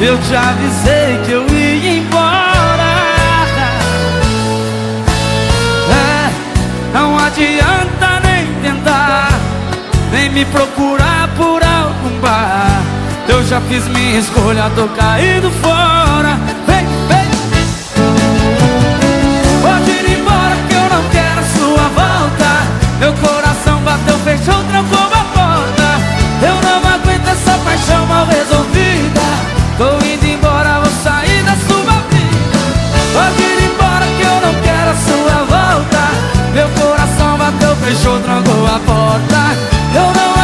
Eu te avisei que eu ia embora. É, não adianta nem tentar Nem me procurar por algum bar. Eu já fiz minha escolha, tô caído fora. fechou, trancou a porta. Eu não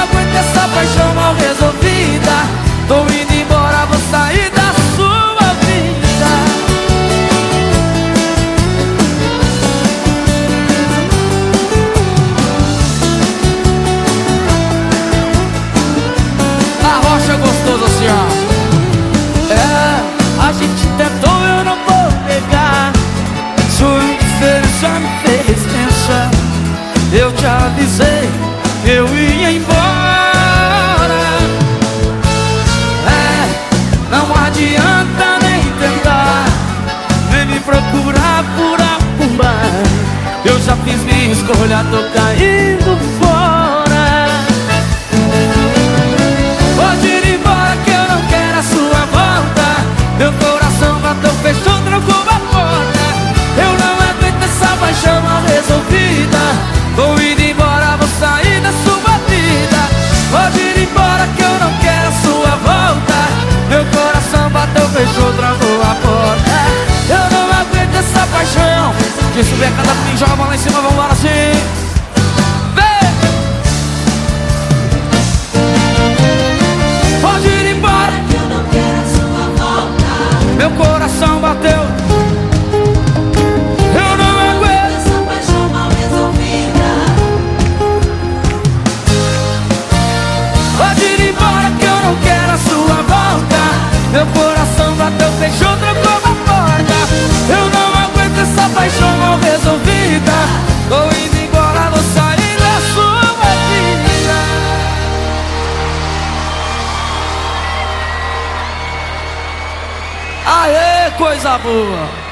avisei que eu ia embora. É, não adianta nem tentar Nem me procurar por arrumar Eu já fiz minha escolha, tô caindo Subir acantilinho, cada fim, joga a bola em cima, vambora assim Vem! Pode ir embora. Eu não quero a sua volta Meu coração bateu. coisa boa!